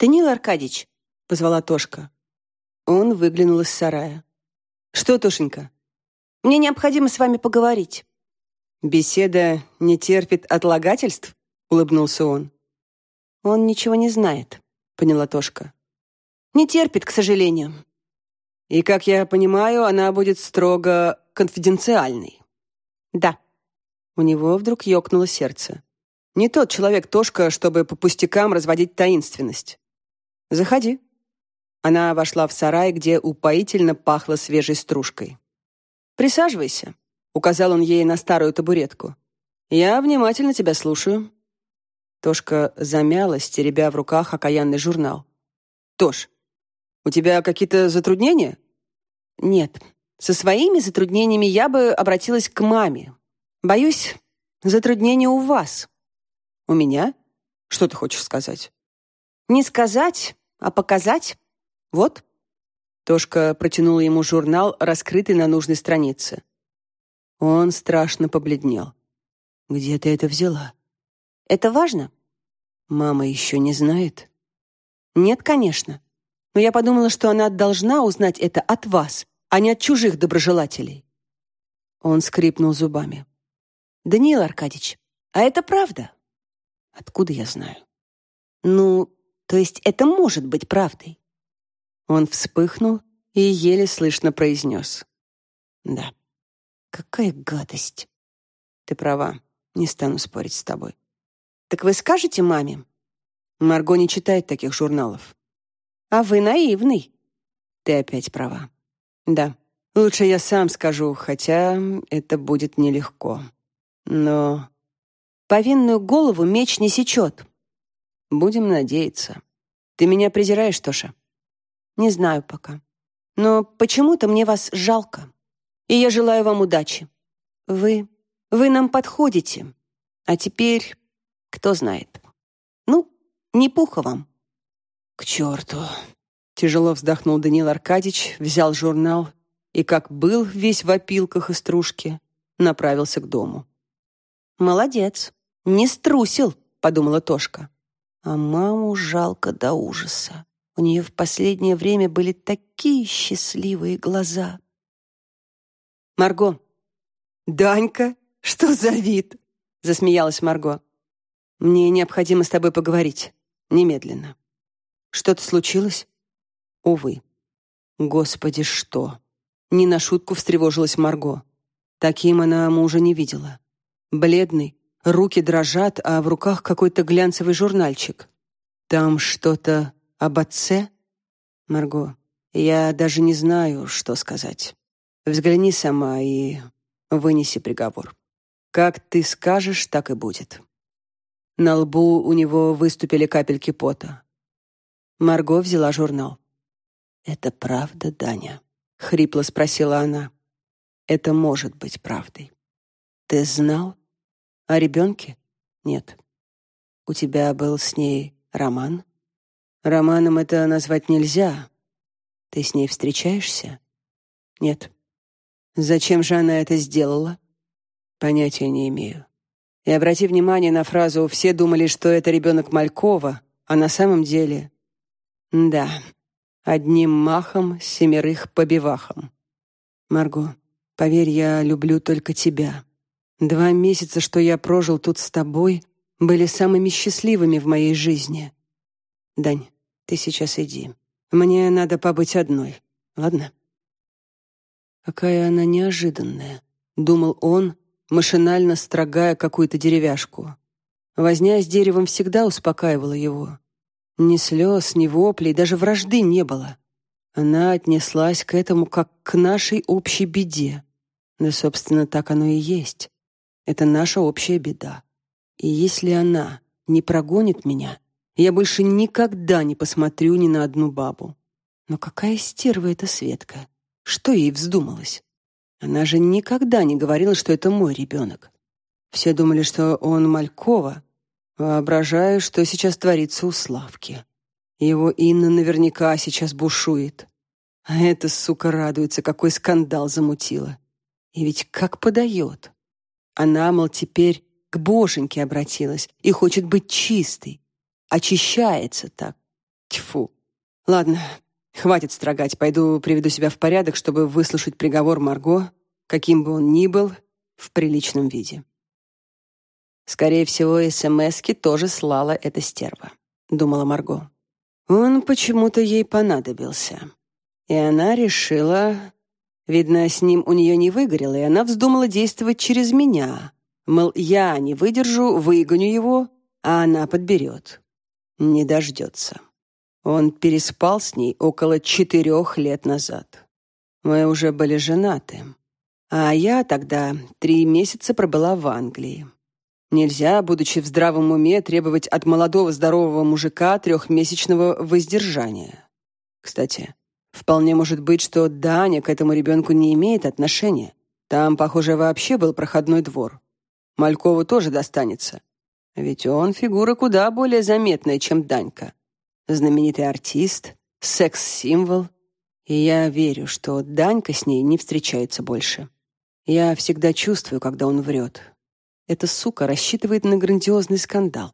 «Данил Аркадьевич», — позвала Тошка. Он выглянул из сарая. «Что, Тошенька?» «Мне необходимо с вами поговорить». «Беседа не терпит отлагательств?» — улыбнулся он. «Он ничего не знает», — поняла Тошка. «Не терпит, к сожалению». «И, как я понимаю, она будет строго конфиденциальной». «Да». У него вдруг ёкнуло сердце. Не тот человек Тошка, чтобы по пустякам разводить таинственность. «Заходи». Она вошла в сарай, где упоительно пахло свежей стружкой. «Присаживайся», — указал он ей на старую табуретку. «Я внимательно тебя слушаю». Тошка замялась, теребя в руках окаянный журнал. «Тош, у тебя какие-то затруднения?» «Нет, со своими затруднениями я бы обратилась к маме. Боюсь, затруднения у вас». «У меня? Что ты хочешь сказать?» «Не сказать, а показать. Вот». Тошка протянула ему журнал, раскрытый на нужной странице. Он страшно побледнел. «Где ты это взяла?» «Это важно?» «Мама еще не знает?» «Нет, конечно. Но я подумала, что она должна узнать это от вас, а не от чужих доброжелателей». Он скрипнул зубами. «Даниил Аркадьевич, а это правда?» «Откуда я знаю?» «Ну, то есть это может быть правдой. Он вспыхнул и еле слышно произнес. Да. Какая гадость. Ты права, не стану спорить с тобой. Так вы скажете маме? Марго не читает таких журналов. А вы наивный. Ты опять права. Да, лучше я сам скажу, хотя это будет нелегко. Но повинную голову меч не сечет. Будем надеяться. Ты меня презираешь, Тоша? Не знаю пока. Но почему-то мне вас жалко. И я желаю вам удачи. Вы... вы нам подходите. А теперь... кто знает. Ну, не пуха вам. К черту. Тяжело вздохнул Данил Аркадьевич, взял журнал и, как был весь в опилках и стружке, направился к дому. «Молодец, не струсил», — подумала Тошка. А маму жалко до ужаса. У нее в последнее время были такие счастливые глаза. «Марго!» «Данька, что за вид?» — засмеялась Марго. «Мне необходимо с тобой поговорить. Немедленно». «Что-то случилось?» «Увы». «Господи, что?» Не на шутку встревожилась Марго. Таким она мужа не видела. Бледный, Руки дрожат, а в руках какой-то глянцевый журнальчик. Там что-то об отце? Марго, я даже не знаю, что сказать. Взгляни сама и вынеси приговор. Как ты скажешь, так и будет. На лбу у него выступили капельки пота. Марго взяла журнал. «Это правда, Даня?» — хрипло спросила она. «Это может быть правдой. Ты знал, о ребенке? Нет. У тебя был с ней роман? Романом это назвать нельзя. Ты с ней встречаешься? Нет. Зачем же она это сделала? Понятия не имею. И обрати внимание на фразу «все думали, что это ребенок Малькова», а на самом деле... Да, одним махом семерых побивахом. Марго, поверь, я люблю только тебя. Два месяца, что я прожил тут с тобой, были самыми счастливыми в моей жизни. Дань, ты сейчас иди. Мне надо побыть одной, ладно? Какая она неожиданная, думал он, машинально строгая какую-то деревяшку. Возня с деревом всегда успокаивала его. Ни слез, ни воплей, даже вражды не было. Она отнеслась к этому как к нашей общей беде. Да, собственно, так оно и есть. Это наша общая беда. И если она не прогонит меня, я больше никогда не посмотрю ни на одну бабу. Но какая стерва эта Светка? Что ей вздумалось? Она же никогда не говорила, что это мой ребенок. Все думали, что он Малькова. Воображаю, что сейчас творится у Славки. Его Инна наверняка сейчас бушует. А эта сука радуется, какой скандал замутила. И ведь как подает. Она, мол, теперь к Боженьке обратилась и хочет быть чистой. Очищается так. Тьфу. Ладно, хватит строгать. Пойду приведу себя в порядок, чтобы выслушать приговор Марго, каким бы он ни был, в приличном виде. Скорее всего, СМСки тоже слала эта стерва, думала Марго. Он почему-то ей понадобился. И она решила... Видно, с ним у нее не выгорело, и она вздумала действовать через меня. Мол, я не выдержу, выгоню его, а она подберет. Не дождется. Он переспал с ней около четырех лет назад. Мы уже были женаты. А я тогда три месяца пробыла в Англии. Нельзя, будучи в здравом уме, требовать от молодого здорового мужика трехмесячного воздержания. Кстати, вполне может быть, что Даня к этому ребенку не имеет отношения. Там, похоже, вообще был проходной двор. Малькову тоже достанется. Ведь он фигура куда более заметная, чем Данька. Знаменитый артист, секс-символ. И я верю, что Данька с ней не встречается больше. Я всегда чувствую, когда он врет. Эта сука рассчитывает на грандиозный скандал.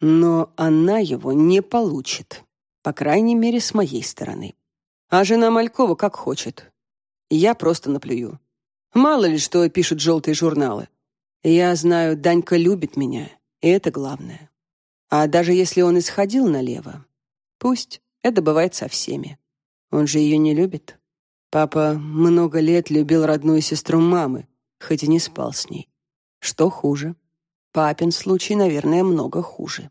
Но она его не получит. По крайней мере, с моей стороны. А жена Малькова как хочет. Я просто наплюю. Мало ли, что пишут желтые журналы. Я знаю, Данька любит меня, и это главное. А даже если он исходил налево, пусть, это бывает со всеми. Он же ее не любит. Папа много лет любил родную сестру мамы, хоть и не спал с ней. Что хуже? Папин случай, наверное, много хуже.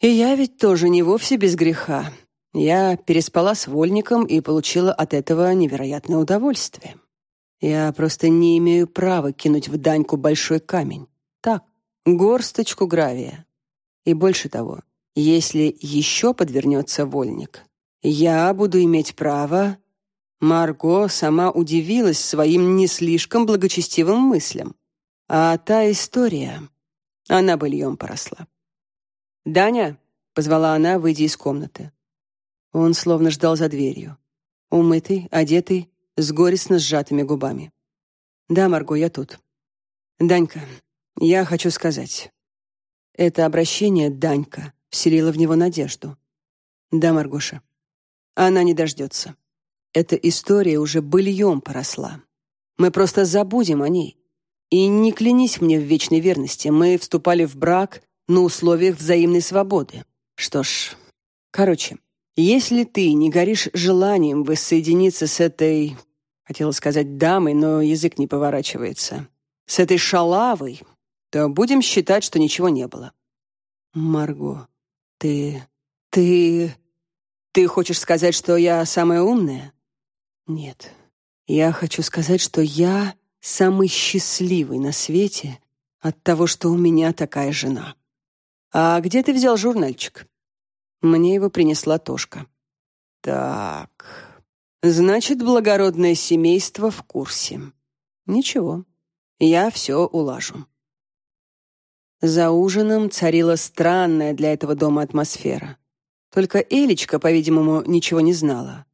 И я ведь тоже не вовсе без греха. Я переспала с вольником и получила от этого невероятное удовольствие. Я просто не имею права кинуть в Даньку большой камень. Так, горсточку гравия. И больше того, если еще подвернется вольник, я буду иметь право... Марго сама удивилась своим не слишком благочестивым мыслям. А та история, она быльем поросла. «Даня!» — позвала она, выйдя из комнаты. Он словно ждал за дверью. Умытый, одетый, с горестно сжатыми губами. «Да, Марго, я тут. Данька, я хочу сказать». Это обращение «Данька» вселило в него надежду. «Да, Маргоша. Она не дождется. Эта история уже быльем поросла. Мы просто забудем о ней. И не клянись мне в вечной верности, мы вступали в брак на условиях взаимной свободы. Что ж, короче, если ты не горишь желанием воссоединиться с этой, хотела сказать дамой, но язык не поворачивается, с этой шалавой, то будем считать, что ничего не было. Марго, ты... ты... Ты хочешь сказать, что я самая умная? Нет. Я хочу сказать, что я самый счастливый на свете от того, что у меня такая жена. А где ты взял журнальчик? Мне его принесла Тошка. Так. Значит, благородное семейство в курсе. Ничего. Я все улажу. За ужином царила странная для этого дома атмосфера. Только Элечка, по-видимому, ничего не знала.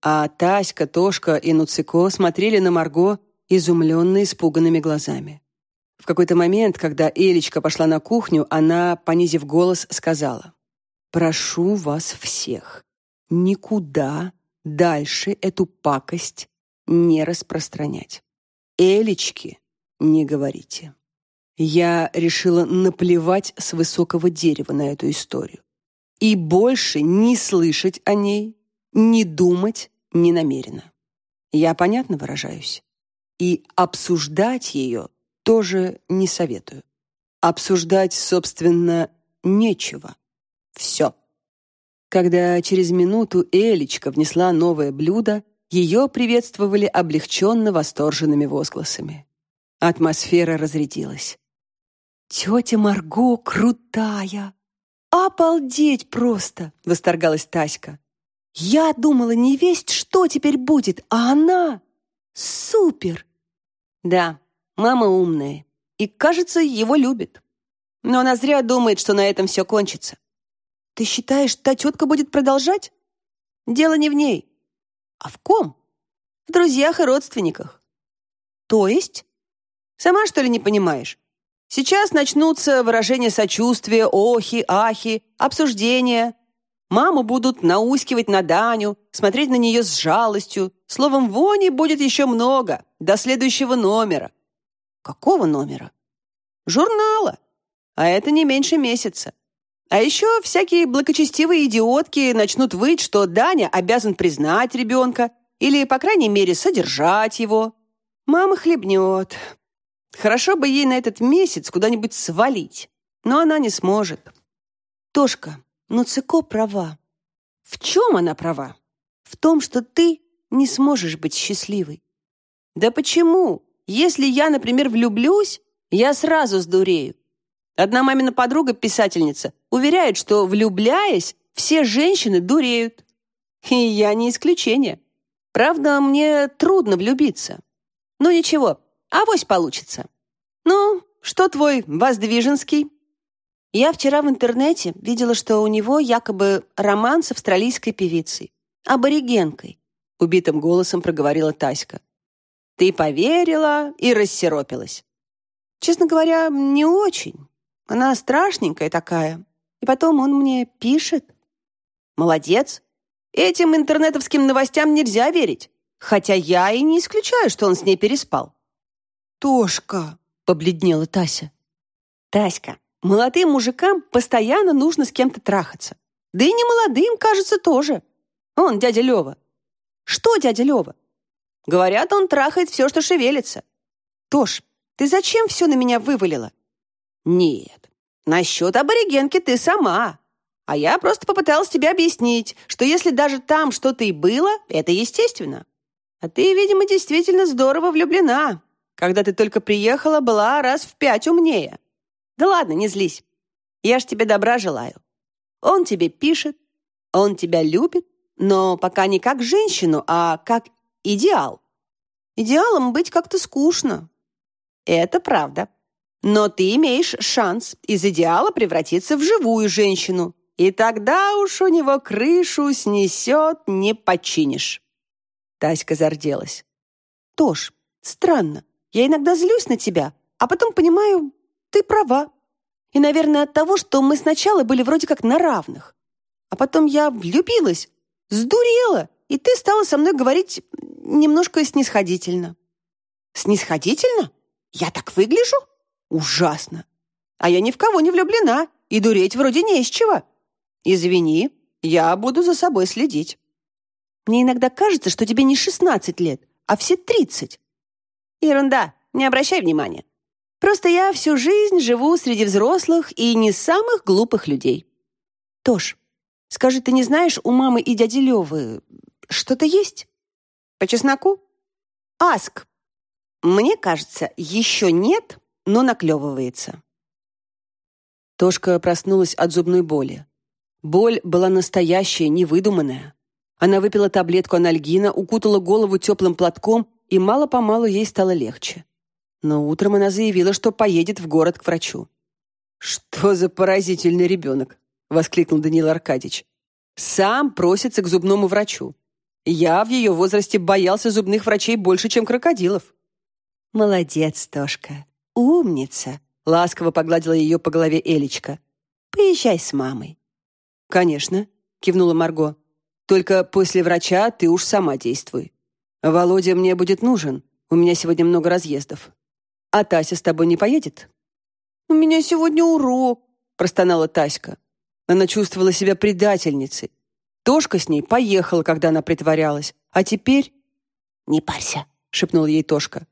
А Таська, Тошка и Нуцико смотрели на Марго изумленно испуганными глазами. В какой-то момент, когда Элечка пошла на кухню, она, понизив голос, сказала, «Прошу вас всех, никуда дальше эту пакость не распространять. Элечки не говорите». Я решила наплевать с высокого дерева на эту историю и больше не слышать о ней, не думать не намерена. Я понятно выражаюсь? И обсуждать ее тоже не советую. Обсуждать, собственно, нечего. Все. Когда через минуту Элечка внесла новое блюдо, ее приветствовали облегченно восторженными возгласами. Атмосфера разрядилась. «Тетя Марго крутая! Обалдеть просто!» — восторгалась Таська. «Я думала, не весть, что теперь будет, а она... Супер! Да, мама умная и, кажется, его любит. Но она зря думает, что на этом все кончится. Ты считаешь, та тетка будет продолжать? Дело не в ней. А в ком? В друзьях и родственниках. То есть? Сама, что ли, не понимаешь? Сейчас начнутся выражения сочувствия, охи, ахи, обсуждения. Маму будут наускивать на Даню, смотреть на нее с жалостью. Словом, вони будет еще много, до следующего номера. Какого номера? Журнала. А это не меньше месяца. А еще всякие благочестивые идиотки начнут выть, что Даня обязан признать ребенка или, по крайней мере, содержать его. Мама хлебнет. Хорошо бы ей на этот месяц куда-нибудь свалить, но она не сможет. Тошка, но Цико права. В чем она права? В том, что ты не сможешь быть счастливой. Да почему? Если я, например, влюблюсь, я сразу сдурею. Одна мамина подруга, писательница, уверяет, что, влюбляясь, все женщины дуреют. И я не исключение. Правда, мне трудно влюбиться. Ну ничего, авось получится. Ну, что твой Воздвиженский? Я вчера в интернете видела, что у него якобы роман с австралийской певицей, аборигенкой, убитым голосом проговорила Таська. Ты поверила и рассеропилась. Честно говоря, не очень. Она страшненькая такая. И потом он мне пишет. Молодец. Этим интернетовским новостям нельзя верить. Хотя я и не исключаю, что он с ней переспал. «Тошка!» — побледнела Тася. «Таська, Молодым мужикам постоянно нужно с кем-то трахаться. Да и не молодым, кажется, тоже. Он, дядя Лева. Что дядя Лева? Говорят, он трахает все, что шевелится. Тош, ты зачем все на меня вывалила? Нет, насчет аборигенки ты сама. А я просто попыталась тебе объяснить, что если даже там что-то и было, это естественно. А ты, видимо, действительно здорово влюблена. Когда ты только приехала, была раз в пять умнее. Да ладно, не злись. Я ж тебе добра желаю. Он тебе пишет, он тебя любит, но пока не как женщину, а как идеал. Идеалом быть как-то скучно. Это правда. Но ты имеешь шанс из идеала превратиться в живую женщину, и тогда уж у него крышу снесет, не починишь. Таська зарделась. Тош, странно. Я иногда злюсь на тебя, а потом понимаю, ты права. И, наверное, от того, что мы сначала были вроде как на равных. А потом я влюбилась, сдурела, и ты стала со мной говорить немножко снисходительно. Снисходительно? Я так выгляжу? Ужасно. А я ни в кого не влюблена, и дуреть вроде не из чего. Извини, я буду за собой следить. Мне иногда кажется, что тебе не 16 лет, а все 30. Ерунда, не обращай внимания. Просто я всю жизнь живу среди взрослых и не самых глупых людей. Тош, скажи, ты не знаешь у мамы и дяди Левы что-то есть? По чесноку? Аск. Мне кажется, еще нет, но наклевывается. Тошка проснулась от зубной боли. Боль была настоящая, невыдуманная. Она выпила таблетку анальгина, укутала голову теплым платком, и мало-помалу ей стало легче. Но утром она заявила, что поедет в город к врачу. «Что за поразительный ребенок!» — воскликнул Даниил Аркадьевич. «Сам просится к зубному врачу. Я в ее возрасте боялся зубных врачей больше, чем крокодилов». «Молодец, Тошка. Умница!» — ласково погладила ее по голове Элечка. «Поезжай с мамой». «Конечно», — кивнула Марго. «Только после врача ты уж сама действуй. Володя мне будет нужен. У меня сегодня много разъездов. А Тася с тобой не поедет?» «У меня сегодня урок», — простонала Таська. Она чувствовала себя предательницей. Тошка с ней поехала, когда она притворялась. А теперь... «Не парься», — шепнул ей Тошка.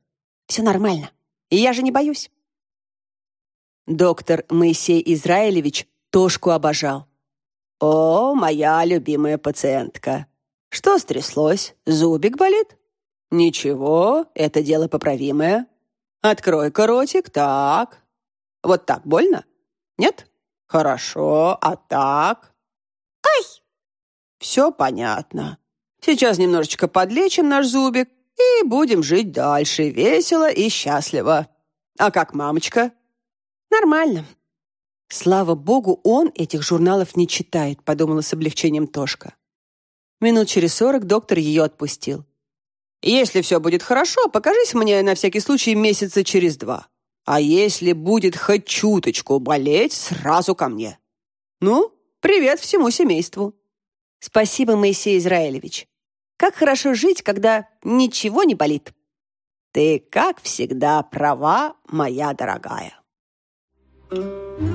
«Все нормально. И я же не боюсь». Доктор Моисей Израилевич Тошку обожал. «О, моя любимая пациентка! Что стряслось? Зубик болит?» «Ничего, это дело поправимое. Открой-ка ротик, так. Вот так больно? Нет? Хорошо, а так? Ай! Все понятно. Сейчас немножечко подлечим наш зубик и будем жить дальше весело и счастливо. А как мамочка? Нормально. Слава богу, он этих журналов не читает, подумала с облегчением Тошка. Минут через сорок доктор ее отпустил. Если все будет хорошо, покажись мне на всякий случай месяца через два. А если будет хоть чуточку болеть, сразу ко мне. Ну, привет всему семейству. Спасибо, Моисей Израилевич. Как хорошо жить, когда ничего не болит. Ты, как всегда, права, моя дорогая. Thank you.